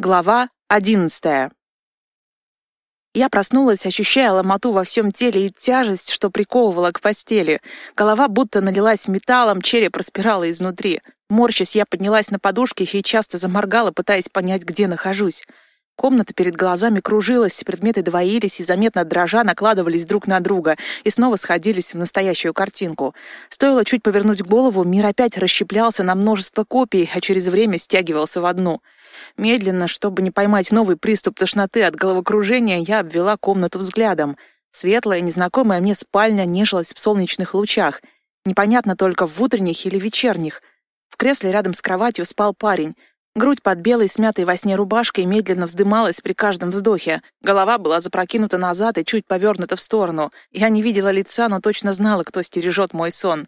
Глава одиннадцатая. Я проснулась, ощущая ломоту во всем теле и тяжесть, что приковывала к постели. Голова будто налилась металлом, череп распирала изнутри. Морщась, я поднялась на подушке и часто заморгала, пытаясь понять, где нахожусь. Комната перед глазами кружилась, предметы двоились и заметно дрожа накладывались друг на друга и снова сходились в настоящую картинку. Стоило чуть повернуть голову, мир опять расщеплялся на множество копий, а через время стягивался в одну — Медленно, чтобы не поймать новый приступ тошноты от головокружения, я обвела комнату взглядом. Светлая, незнакомая мне спальня нежилась в солнечных лучах. Непонятно только, в утренних или вечерних. В кресле рядом с кроватью спал парень. Грудь под белой, смятой во сне рубашкой медленно вздымалась при каждом вздохе. Голова была запрокинута назад и чуть повернута в сторону. Я не видела лица, но точно знала, кто стережет мой сон.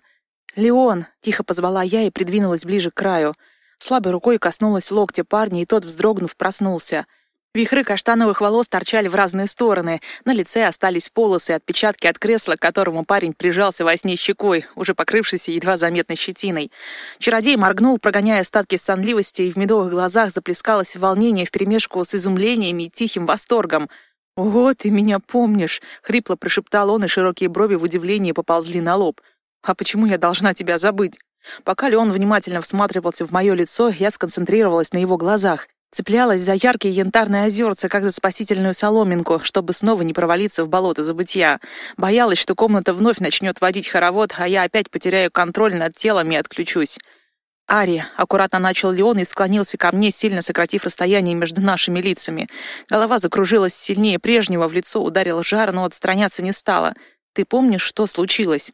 «Леон!» — тихо позвала я и придвинулась ближе к краю. Слабой рукой коснулась локтя парня, и тот, вздрогнув, проснулся. Вихры каштановых волос торчали в разные стороны. На лице остались полосы, отпечатки от кресла, к которому парень прижался во сне щекой, уже покрывшейся едва заметной щетиной. Чародей моргнул, прогоняя остатки сонливости, и в медовых глазах заплескалось волнение вперемешку с изумлениями и тихим восторгом. «Ого, ты меня помнишь!» — хрипло прошептал он, и широкие брови в удивлении поползли на лоб. «А почему я должна тебя забыть?» Пока Леон внимательно всматривался в мое лицо, я сконцентрировалась на его глазах. Цеплялась за яркие янтарные озерца, как за спасительную соломинку, чтобы снова не провалиться в болото забытья. Боялась, что комната вновь начнет водить хоровод, а я опять потеряю контроль над телом и отключусь. «Ари», — аккуратно начал Леон и склонился ко мне, сильно сократив расстояние между нашими лицами. Голова закружилась сильнее прежнего, в лицо ударил жар, но отстраняться не стала. «Ты помнишь, что случилось?»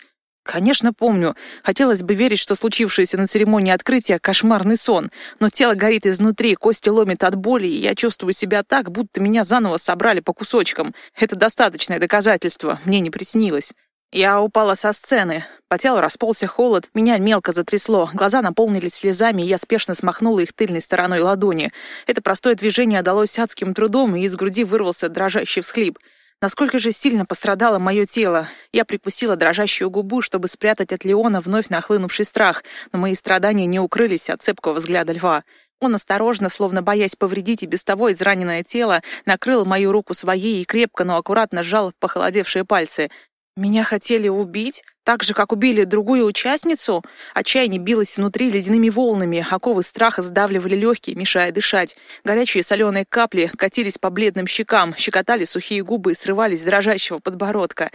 Конечно, помню. Хотелось бы верить, что случившееся на церемонии открытия — кошмарный сон. Но тело горит изнутри, кости ломит от боли, и я чувствую себя так, будто меня заново собрали по кусочкам. Это достаточное доказательство. Мне не приснилось. Я упала со сцены. По телу расползся холод, меня мелко затрясло, глаза наполнились слезами, и я спешно смахнула их тыльной стороной ладони. Это простое движение далось адским трудом, и из груди вырвался дрожащий всхлип — Насколько же сильно пострадало мое тело. Я прикусила дрожащую губу, чтобы спрятать от Леона вновь нахлынувший страх, но мои страдания не укрылись от цепкого взгляда льва. Он осторожно, словно боясь повредить и без того израненное тело, накрыл мою руку своей и крепко, но аккуратно сжал похолодевшие пальцы. Меня хотели убить? Так же, как убили другую участницу? Отчаяние билось внутри ледяными волнами, оковы страха сдавливали легкие, мешая дышать. Горячие соленые капли катились по бледным щекам, щекотали сухие губы и срывались с дрожащего подбородка.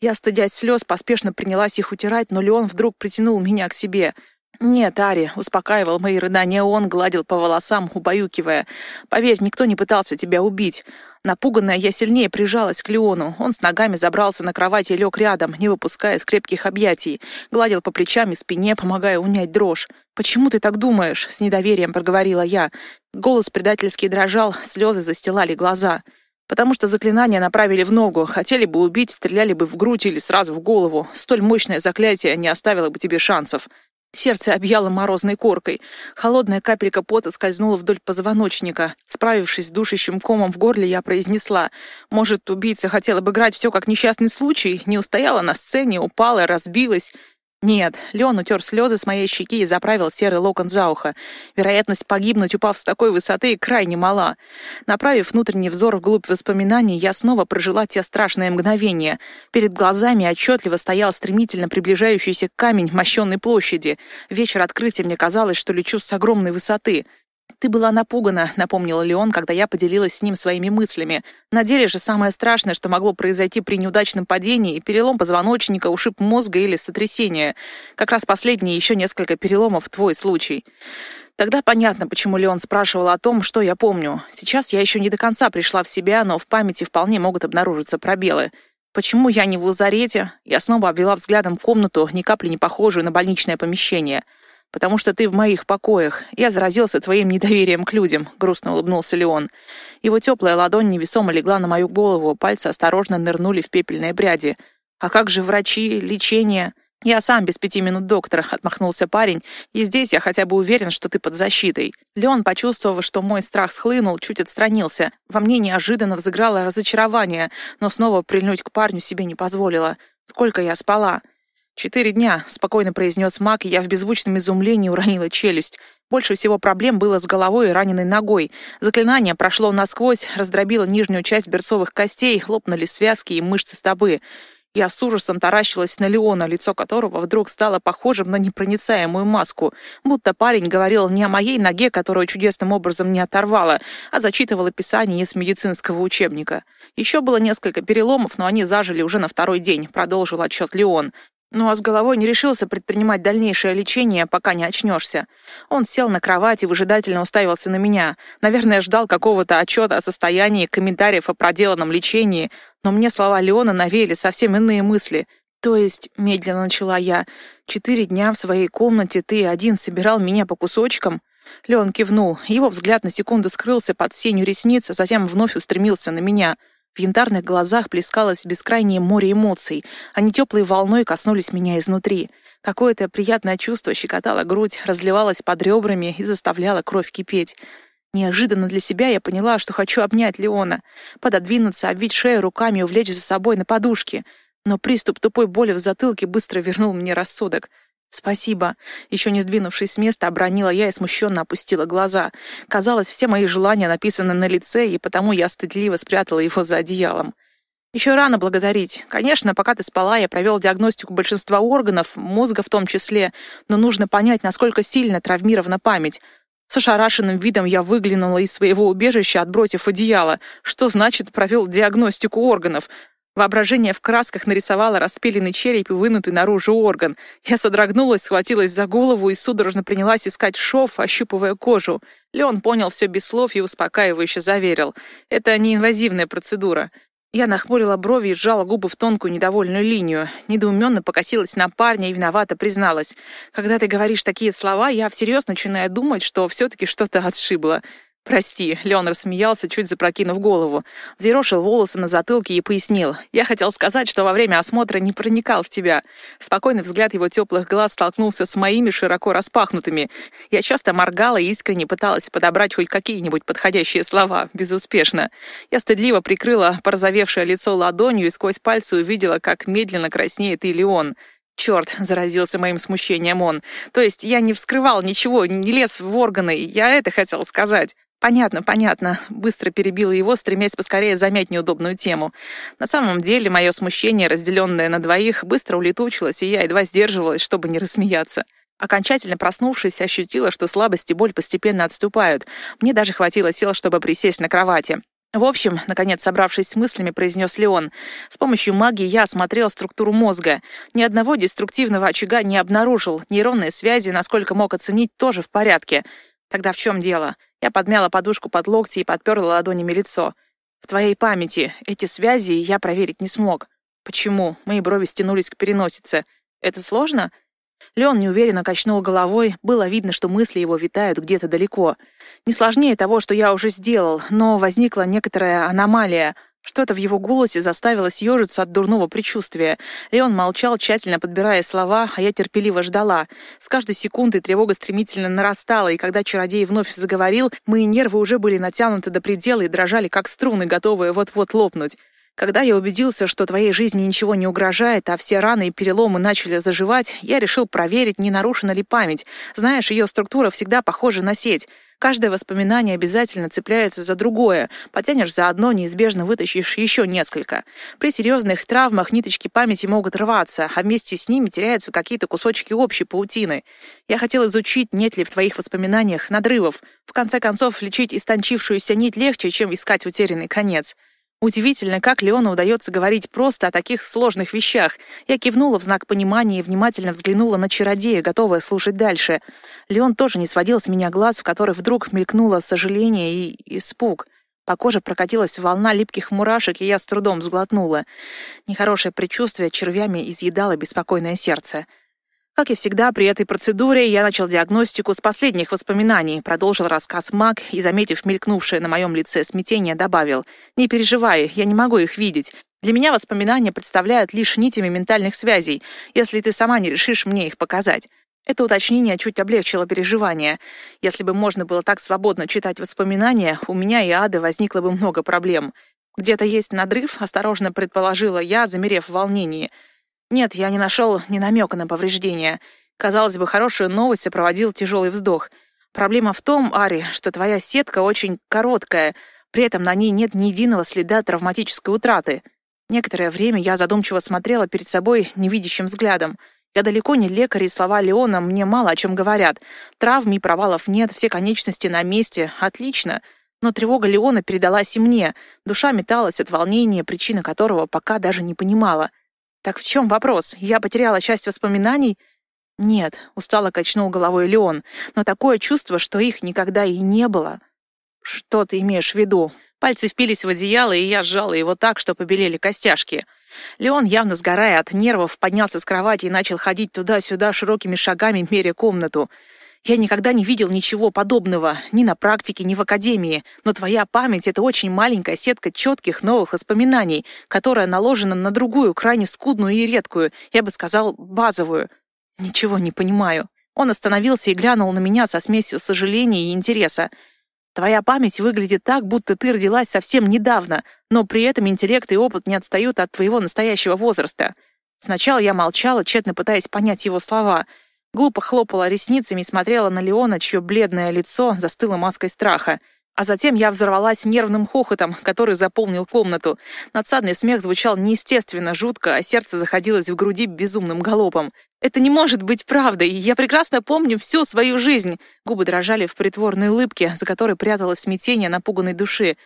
Я, стыдясь слез, поспешно принялась их утирать, но Леон вдруг притянул меня к себе — «Нет, Ари», — успокаивал мои рыдания он, гладил по волосам, убаюкивая. «Поверь, никто не пытался тебя убить. Напуганная, я сильнее прижалась к Леону. Он с ногами забрался на кровать и лег рядом, не выпуская из крепких объятий. Гладил по плечам и спине, помогая унять дрожь. «Почему ты так думаешь?» — с недоверием проговорила я. Голос предательски дрожал, слезы застилали глаза. «Потому что заклинания направили в ногу. Хотели бы убить, стреляли бы в грудь или сразу в голову. Столь мощное заклятие не оставило бы тебе шансов». Сердце объяло морозной коркой. Холодная капелька пота скользнула вдоль позвоночника. Справившись с душащим комом в горле, я произнесла. Может, убийца хотел обыграть все как несчастный случай? Не устояла на сцене, упала, разбилась. Нет, Леон утер слезы с моей щеки и заправил серый локон за ухо. Вероятность погибнуть, упав с такой высоты, крайне мала. Направив внутренний взор вглубь воспоминаний, я снова прожила те страшные мгновения. Перед глазами отчетливо стоял стремительно приближающийся камень мощенной площади. Вечер открытия мне казалось, что лечу с огромной высоты — «Ты была напугана», — напомнила Леон, когда я поделилась с ним своими мыслями. «На деле же самое страшное, что могло произойти при неудачном падении, перелом позвоночника, ушиб мозга или сотрясение. Как раз последние еще несколько переломов твой случай». Тогда понятно, почему Леон спрашивал о том, что я помню. Сейчас я еще не до конца пришла в себя, но в памяти вполне могут обнаружиться пробелы. Почему я не в лазарете? Я снова обвела взглядом комнату, ни капли не похожую на больничное помещение — потому что ты в моих покоях. Я заразился твоим недоверием к людям», — грустно улыбнулся Леон. Его теплая ладонь невесомо легла на мою голову, пальцы осторожно нырнули в пепельные пряди. «А как же врачи, лечение?» «Я сам без пяти минут доктор», — отмахнулся парень, «и здесь я хотя бы уверен, что ты под защитой». Леон, почувствовав, что мой страх схлынул, чуть отстранился. Во мне неожиданно взыграло разочарование, но снова прильнуть к парню себе не позволила. «Сколько я спала?» «Четыре дня», — спокойно произнес маг, и я в беззвучном изумлении уронила челюсть. Больше всего проблем было с головой и раненой ногой. Заклинание прошло насквозь, раздробило нижнюю часть берцовых костей, лопнули связки и мышцы стопы. Я с ужасом таращилась на Леона, лицо которого вдруг стало похожим на непроницаемую маску, будто парень говорил не о моей ноге, которую чудесным образом не оторвала, а зачитывал описание из медицинского учебника. Еще было несколько переломов, но они зажили уже на второй день, продолжил отчет Леон. Ну а с головой не решился предпринимать дальнейшее лечение, пока не очнешься. Он сел на кровать и выжидательно уставился на меня. Наверное, ждал какого-то отчета о состоянии, комментариев о проделанном лечении, но мне слова Леона навеяли совсем иные мысли. То есть, медленно начала я, четыре дня в своей комнате ты один собирал меня по кусочкам? Леон кивнул. Его взгляд на секунду скрылся под сенью ресниц, а затем вновь устремился на меня — в янтарных глазах плескалось бескрайнее море эмоций. Они теплой волной коснулись меня изнутри. Какое-то приятное чувство щекотало грудь, разливалось под ребрами и заставляло кровь кипеть. Неожиданно для себя я поняла, что хочу обнять Леона, пододвинуться, обвить шею руками и увлечь за собой на подушке. Но приступ тупой боли в затылке быстро вернул мне рассудок. «Спасибо». Еще не сдвинувшись с места, обронила я и смущенно опустила глаза. Казалось, все мои желания написаны на лице, и потому я стыдливо спрятала его за одеялом. Еще рано благодарить. Конечно, пока ты спала, я провел диагностику большинства органов, мозга в том числе, но нужно понять, насколько сильно травмирована память. С ошарашенным видом я выглянула из своего убежища, отбросив одеяло. Что значит провел диагностику органов? Воображение в красках нарисовало распиленный череп и вынутый наружу орган. Я содрогнулась, схватилась за голову и судорожно принялась искать шов, ощупывая кожу. Леон понял все без слов и успокаивающе заверил. Это не инвазивная процедура. Я нахмурила брови и сжала губы в тонкую недовольную линию. Недоуменно покосилась на парня и виновато призналась. Когда ты говоришь такие слова, я всерьез начинаю думать, что все-таки что-то отшибло. «Прости», — Леон рассмеялся, чуть запрокинув голову. Взъерошил волосы на затылке и пояснил. «Я хотел сказать, что во время осмотра не проникал в тебя». Спокойный взгляд его теплых глаз столкнулся с моими широко распахнутыми. Я часто моргала и искренне пыталась подобрать хоть какие-нибудь подходящие слова. Безуспешно. Я стыдливо прикрыла порозовевшее лицо ладонью и сквозь пальцы увидела, как медленно краснеет и Леон. «Черт!» — заразился моим смущением он. «То есть я не вскрывал ничего, не лез в органы, я это хотел сказать». «Понятно, понятно», — быстро перебила его, стремясь поскорее замять неудобную тему. На самом деле, мое смущение, разделенное на двоих, быстро улетучилось, и я едва сдерживалась, чтобы не рассмеяться. Окончательно проснувшись, ощутила, что слабость и боль постепенно отступают. Мне даже хватило сил, чтобы присесть на кровати. «В общем», — наконец собравшись с мыслями, произнес Леон, «с помощью магии я осмотрел структуру мозга. Ни одного деструктивного очага не обнаружил. Нейронные связи, насколько мог оценить, тоже в порядке. Тогда в чем дело?» Я подмяла подушку под локти и подперла ладонями лицо. В твоей памяти эти связи я проверить не смог. Почему? Мои брови стянулись к переносице. Это сложно? Леон неуверенно качнул головой. Было видно, что мысли его витают где-то далеко. Не сложнее того, что я уже сделал, но возникла некоторая аномалия — что-то в его голосе заставило съежиться от дурного предчувствия. Леон молчал, тщательно подбирая слова, а я терпеливо ждала. С каждой секундой тревога стремительно нарастала, и когда чародей вновь заговорил, мои нервы уже были натянуты до предела и дрожали, как струны, готовые вот-вот лопнуть. Когда я убедился, что твоей жизни ничего не угрожает, а все раны и переломы начали заживать, я решил проверить, не нарушена ли память. Знаешь, ее структура всегда похожа на сеть. Каждое воспоминание обязательно цепляется за другое. Потянешь за одно, неизбежно вытащишь еще несколько. При серьезных травмах ниточки памяти могут рваться, а вместе с ними теряются какие-то кусочки общей паутины. Я хотел изучить, нет ли в твоих воспоминаниях надрывов. В конце концов, лечить истончившуюся нить легче, чем искать утерянный конец. Удивительно, как Леону удается говорить просто о таких сложных вещах. Я кивнула в знак понимания и внимательно взглянула на чародея, готовая слушать дальше. Леон тоже не сводил с меня глаз, в которых вдруг мелькнуло сожаление и испуг. По коже прокатилась волна липких мурашек, и я с трудом сглотнула. Нехорошее предчувствие червями изъедало беспокойное сердце. Как и всегда, при этой процедуре я начал диагностику с последних воспоминаний, продолжил рассказ Мак и, заметив мелькнувшее на моем лице смятение, добавил, «Не переживай, я не могу их видеть. Для меня воспоминания представляют лишь нитями ментальных связей, если ты сама не решишь мне их показать». Это уточнение чуть облегчило переживания. Если бы можно было так свободно читать воспоминания, у меня и Ады возникло бы много проблем. Где-то есть надрыв, осторожно предположила я, замерев в волнении — нет, я не нашел ни намека на повреждения. Казалось бы, хорошую новость сопроводил тяжелый вздох. Проблема в том, Ари, что твоя сетка очень короткая, при этом на ней нет ни единого следа травматической утраты. Некоторое время я задумчиво смотрела перед собой невидящим взглядом. Я далеко не лекарь, и слова Леона мне мало о чем говорят. Травм и провалов нет, все конечности на месте. Отлично. Но тревога Леона передалась и мне. Душа металась от волнения, причина которого пока даже не понимала. Так в чем вопрос? Я потеряла часть воспоминаний? Нет, устало качнул головой Леон, но такое чувство, что их никогда и не было. Что ты имеешь в виду? Пальцы впились в одеяло, и я сжала его так, что побелели костяшки. Леон, явно сгорая от нервов, поднялся с кровати и начал ходить туда-сюда широкими шагами, меря комнату. Я никогда не видел ничего подобного, ни на практике, ни в академии, но твоя память — это очень маленькая сетка четких новых воспоминаний, которая наложена на другую, крайне скудную и редкую, я бы сказал, базовую. Ничего не понимаю. Он остановился и глянул на меня со смесью сожаления и интереса. Твоя память выглядит так, будто ты родилась совсем недавно, но при этом интеллект и опыт не отстают от твоего настоящего возраста. Сначала я молчала, тщетно пытаясь понять его слова — Глупо хлопала ресницами и смотрела на Леона, чье бледное лицо застыло маской страха. А затем я взорвалась нервным хохотом, который заполнил комнату. Надсадный смех звучал неестественно, жутко, а сердце заходилось в груди безумным галопом. «Это не может быть правдой! Я прекрасно помню всю свою жизнь!» Губы дрожали в притворной улыбке, за которой пряталось смятение напуганной души.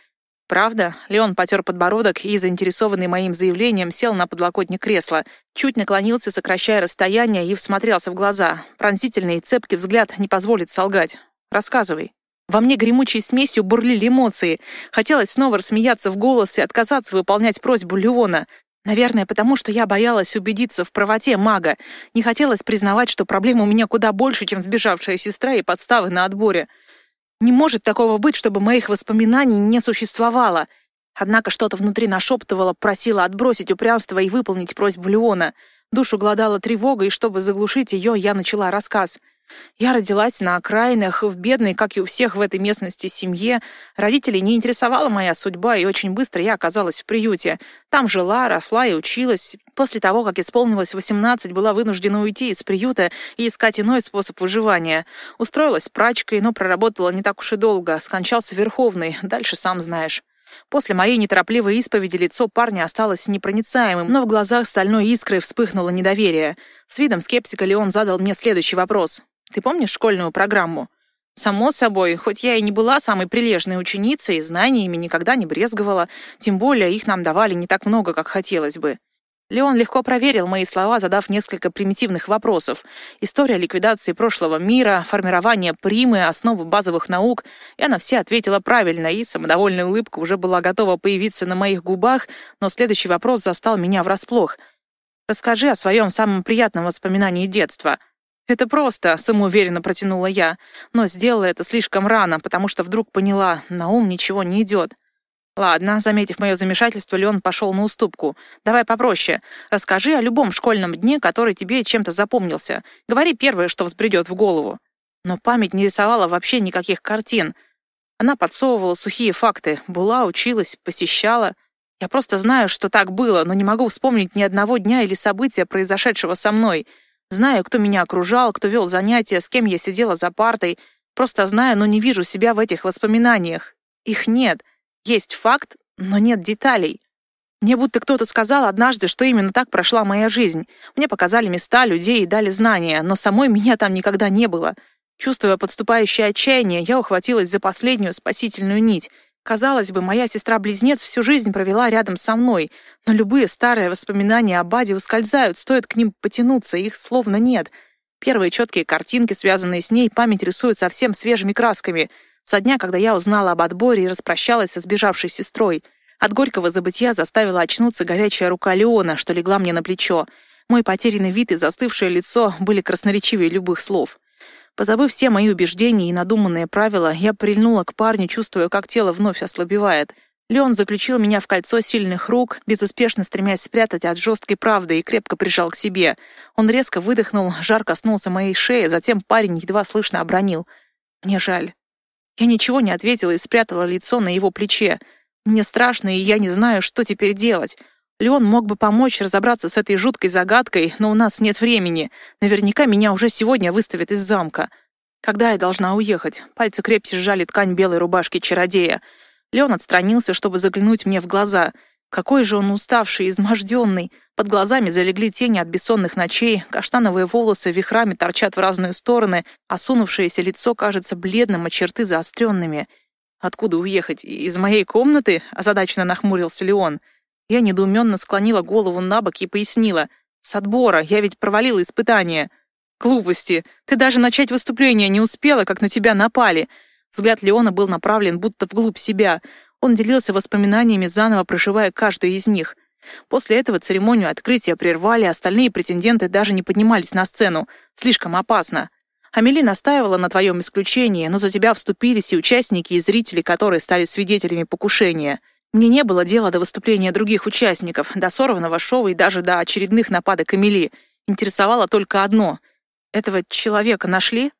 «Правда?» Леон потер подбородок и, заинтересованный моим заявлением, сел на подлокотник кресла, чуть наклонился, сокращая расстояние, и всмотрелся в глаза. Пронзительный и цепкий взгляд не позволит солгать. «Рассказывай». Во мне гремучей смесью бурлили эмоции. Хотелось снова рассмеяться в голос и отказаться выполнять просьбу Леона. Наверное, потому что я боялась убедиться в правоте мага. Не хотелось признавать, что проблема у меня куда больше, чем сбежавшая сестра и подставы на отборе. Не может такого быть, чтобы моих воспоминаний не существовало. Однако что-то внутри нашептывало, просило отбросить упрямство и выполнить просьбу Леона. Душу гладала тревога, и чтобы заглушить ее, я начала рассказ — я родилась на окраинах, в бедной, как и у всех в этой местности, семье. Родителей не интересовала моя судьба, и очень быстро я оказалась в приюте. Там жила, росла и училась. После того, как исполнилось 18, была вынуждена уйти из приюта и искать иной способ выживания. Устроилась прачкой, но проработала не так уж и долго. Скончался Верховный, дальше сам знаешь. После моей неторопливой исповеди лицо парня осталось непроницаемым, но в глазах стальной искрой вспыхнуло недоверие. С видом скептика Леон задал мне следующий вопрос. Ты помнишь школьную программу? Само собой, хоть я и не была самой прилежной ученицей, знаниями никогда не брезговала, тем более их нам давали не так много, как хотелось бы. Леон легко проверил мои слова, задав несколько примитивных вопросов. История ликвидации прошлого мира, формирование примы, основы базовых наук. Я на все ответила правильно, и самодовольная улыбка уже была готова появиться на моих губах, но следующий вопрос застал меня врасплох. «Расскажи о своем самом приятном воспоминании детства», «Это просто», — самоуверенно протянула я, но сделала это слишком рано, потому что вдруг поняла, на ум ничего не идет. «Ладно», — заметив мое замешательство, Леон пошел на уступку. «Давай попроще. Расскажи о любом школьном дне, который тебе чем-то запомнился. Говори первое, что взбредет в голову». Но память не рисовала вообще никаких картин. Она подсовывала сухие факты. Была, училась, посещала. Я просто знаю, что так было, но не могу вспомнить ни одного дня или события, произошедшего со мной — Знаю, кто меня окружал, кто вел занятия, с кем я сидела за партой. Просто знаю, но не вижу себя в этих воспоминаниях. Их нет. Есть факт, но нет деталей. Мне будто кто-то сказал однажды, что именно так прошла моя жизнь. Мне показали места, людей и дали знания, но самой меня там никогда не было. Чувствуя подступающее отчаяние, я ухватилась за последнюю спасительную нить — Казалось бы, моя сестра-близнец всю жизнь провела рядом со мной, но любые старые воспоминания о Баде ускользают, стоит к ним потянуться, их словно нет. Первые четкие картинки, связанные с ней, память рисует совсем свежими красками. Со дня, когда я узнала об отборе и распрощалась со сбежавшей сестрой. От горького забытья заставила очнуться горячая рука Леона, что легла мне на плечо. Мой потерянный вид и застывшее лицо были красноречивее любых слов. Позабыв все мои убеждения и надуманные правила, я прильнула к парню, чувствуя, как тело вновь ослабевает. Леон заключил меня в кольцо сильных рук, безуспешно стремясь спрятать от жесткой правды, и крепко прижал к себе. Он резко выдохнул, жар коснулся моей шеи, затем парень едва слышно обронил. «Мне жаль». Я ничего не ответила и спрятала лицо на его плече. Мне страшно, и я не знаю, что теперь делать. Леон мог бы помочь разобраться с этой жуткой загадкой, но у нас нет времени. Наверняка меня уже сегодня выставят из замка. Когда я должна уехать? Пальцы крепче сжали ткань белой рубашки чародея. Леон отстранился, чтобы заглянуть мне в глаза. Какой же он уставший, изможденный. Под глазами залегли тени от бессонных ночей, каштановые волосы вихрами торчат в разные стороны, осунувшееся лицо кажется бледным, а черты заостренными. «Откуда уехать? Из моей комнаты?» — озадаченно нахмурился Леон. Я недоуменно склонила голову на бок и пояснила. «С отбора, я ведь провалила испытание». «Глупости! Ты даже начать выступление не успела, как на тебя напали!» Взгляд Леона был направлен будто вглубь себя. Он делился воспоминаниями, заново проживая каждую из них. После этого церемонию открытия прервали, остальные претенденты даже не поднимались на сцену. Слишком опасно. Амели настаивала на твоем исключении, но за тебя вступились и участники, и зрители, которые стали свидетелями покушения. Мне не было дела до выступления других участников, до сорванного шоу и даже до очередных нападок Амели. Интересовало только одно. Этого человека нашли?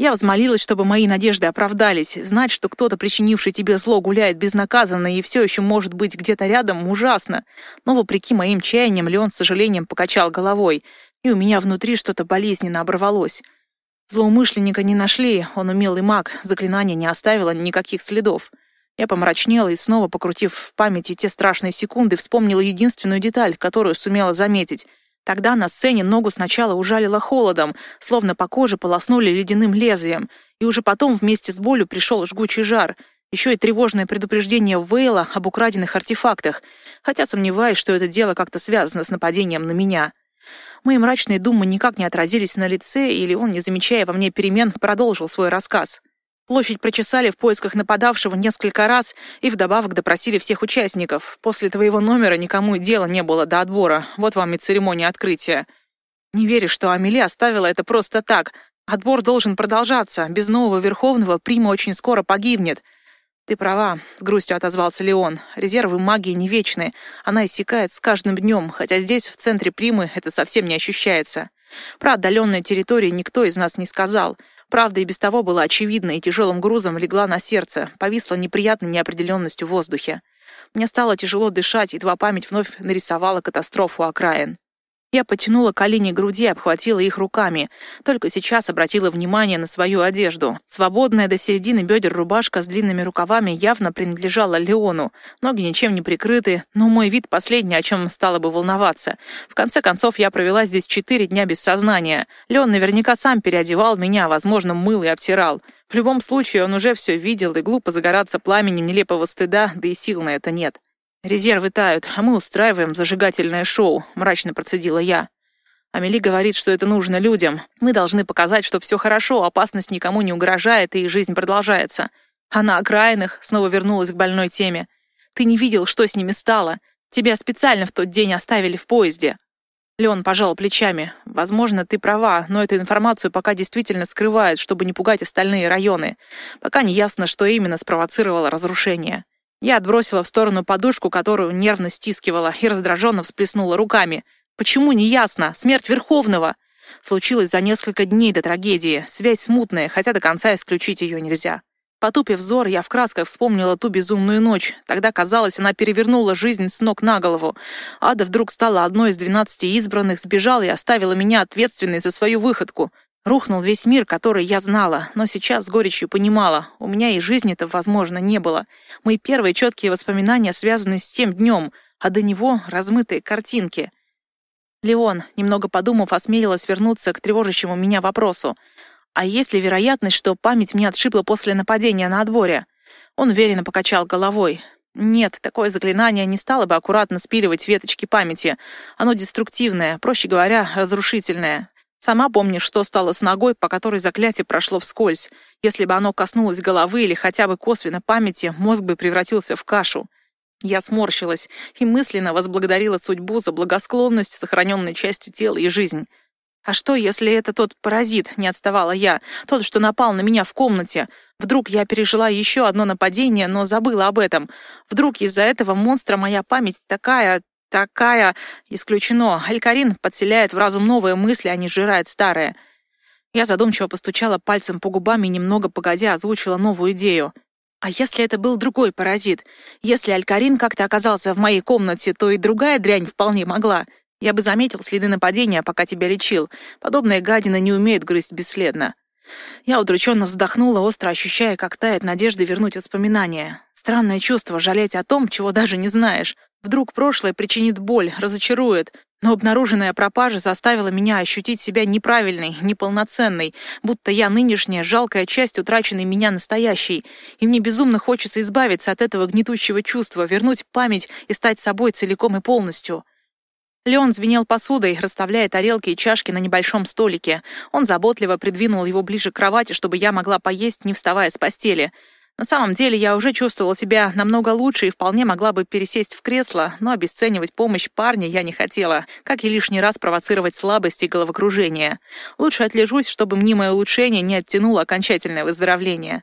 Я взмолилась, чтобы мои надежды оправдались. Знать, что кто-то, причинивший тебе зло, гуляет безнаказанно и все еще может быть где-то рядом, ужасно. Но, вопреки моим чаяниям, Леон с сожалением покачал головой, и у меня внутри что-то болезненно оборвалось. Злоумышленника не нашли, он умелый маг, заклинание не оставило никаких следов. Я помрачнела и снова, покрутив в памяти те страшные секунды, вспомнила единственную деталь, которую сумела заметить. Тогда на сцене ногу сначала ужалило холодом, словно по коже полоснули ледяным лезвием, и уже потом вместе с болью пришел жгучий жар. Еще и тревожное предупреждение Вейла об украденных артефактах, хотя сомневаюсь, что это дело как-то связано с нападением на меня. Мои мрачные думы никак не отразились на лице, или он, не замечая во мне перемен, продолжил свой рассказ. Площадь прочесали в поисках нападавшего несколько раз и вдобавок допросили всех участников. После твоего номера никому и дела не было до отбора. Вот вам и церемония открытия. Не верю, что Амели оставила это просто так. Отбор должен продолжаться. Без нового Верховного Прима очень скоро погибнет. «Ты права», — с грустью отозвался Леон. «Резервы магии не вечны. Она иссякает с каждым днем, хотя здесь, в центре Примы, это совсем не ощущается. Про отдаленные территории никто из нас не сказал. Правда и без того была очевидна и тяжелым грузом легла на сердце, повисла неприятной неопределенностью в воздухе. Мне стало тяжело дышать, едва память вновь нарисовала катастрофу окраин. Я потянула колени груди, обхватила их руками. Только сейчас обратила внимание на свою одежду. Свободная до середины бедер рубашка с длинными рукавами явно принадлежала Леону. Ноги ничем не прикрыты, но мой вид последний, о чем стало бы волноваться. В конце концов, я провела здесь четыре дня без сознания. Леон наверняка сам переодевал меня, возможно, мыл и обтирал. В любом случае, он уже все видел, и глупо загораться пламенем нелепого стыда, да и сил на это нет. «Резервы тают, а мы устраиваем зажигательное шоу», — мрачно процедила я. Амели говорит, что это нужно людям. Мы должны показать, что все хорошо, опасность никому не угрожает, и жизнь продолжается. А на окраинах снова вернулась к больной теме. Ты не видел, что с ними стало. Тебя специально в тот день оставили в поезде. Леон пожал плечами. Возможно, ты права, но эту информацию пока действительно скрывают, чтобы не пугать остальные районы. Пока не ясно, что именно спровоцировало разрушение. Я отбросила в сторону подушку, которую нервно стискивала, и раздраженно всплеснула руками. «Почему, не ясно? Смерть Верховного!» Случилось за несколько дней до трагедии. Связь смутная, хотя до конца исключить ее нельзя. Потупив взор, я в красках вспомнила ту безумную ночь. Тогда, казалось, она перевернула жизнь с ног на голову. Ада вдруг стала одной из двенадцати избранных, сбежала и оставила меня ответственной за свою выходку. Рухнул весь мир, который я знала, но сейчас с горечью понимала, у меня и жизни-то, возможно, не было. Мои первые четкие воспоминания связаны с тем днем, а до него размытые картинки. Леон, немного подумав, осмелилась вернуться к тревожащему меня вопросу. А есть ли вероятность, что память мне отшибла после нападения на отборе? Он уверенно покачал головой. Нет, такое заклинание не стало бы аккуратно спиливать веточки памяти. Оно деструктивное, проще говоря, разрушительное. Сама помнишь, что стало с ногой, по которой заклятие прошло вскользь. Если бы оно коснулось головы или хотя бы косвенно памяти, мозг бы превратился в кашу. Я сморщилась и мысленно возблагодарила судьбу за благосклонность сохраненной части тела и жизнь. А что, если это тот паразит, не отставала я, тот, что напал на меня в комнате? Вдруг я пережила еще одно нападение, но забыла об этом. Вдруг из-за этого монстра моя память такая, Такая... Исключено. Алькарин подселяет в разум новые мысли, а не сжирает старые. Я задумчиво постучала пальцем по губам и немного погодя озвучила новую идею. А если это был другой паразит? Если Алькарин как-то оказался в моей комнате, то и другая дрянь вполне могла. Я бы заметил следы нападения, пока тебя лечил. Подобные гадины не умеют грызть бесследно. Я удрученно вздохнула, остро ощущая, как тает надежда вернуть воспоминания. Странное чувство жалеть о том, чего даже не знаешь. Вдруг прошлое причинит боль, разочарует. Но обнаруженная пропажа заставила меня ощутить себя неправильной, неполноценной, будто я нынешняя жалкая часть утраченной меня настоящей. И мне безумно хочется избавиться от этого гнетущего чувства, вернуть память и стать собой целиком и полностью. Леон звенел посудой, расставляя тарелки и чашки на небольшом столике. Он заботливо придвинул его ближе к кровати, чтобы я могла поесть, не вставая с постели. На самом деле я уже чувствовала себя намного лучше и вполне могла бы пересесть в кресло, но обесценивать помощь парня я не хотела, как и лишний раз провоцировать слабость и головокружение. Лучше отлежусь, чтобы мнимое улучшение не оттянуло окончательное выздоровление.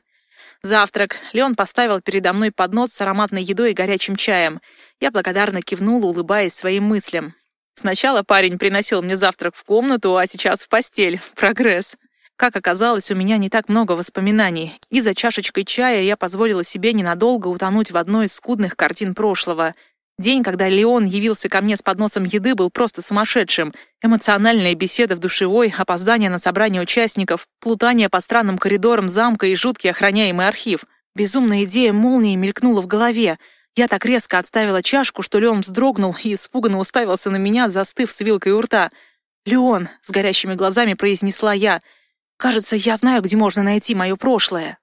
Завтрак. Леон поставил передо мной поднос с ароматной едой и горячим чаем. Я благодарно кивнула, улыбаясь своим мыслям. Сначала парень приносил мне завтрак в комнату, а сейчас в постель. Прогресс. Как оказалось, у меня не так много воспоминаний, и за чашечкой чая я позволила себе ненадолго утонуть в одной из скудных картин прошлого. День, когда Леон явился ко мне с подносом еды, был просто сумасшедшим. Эмоциональная беседа в душевой, опоздание на собрание участников, плутание по странным коридорам замка и жуткий охраняемый архив. Безумная идея молнии мелькнула в голове. Я так резко отставила чашку, что Леон вздрогнул и испуганно уставился на меня, застыв с вилкой у рта. «Леон!» — с горящими глазами произнесла я — Кажется, я знаю, где можно найти мое прошлое.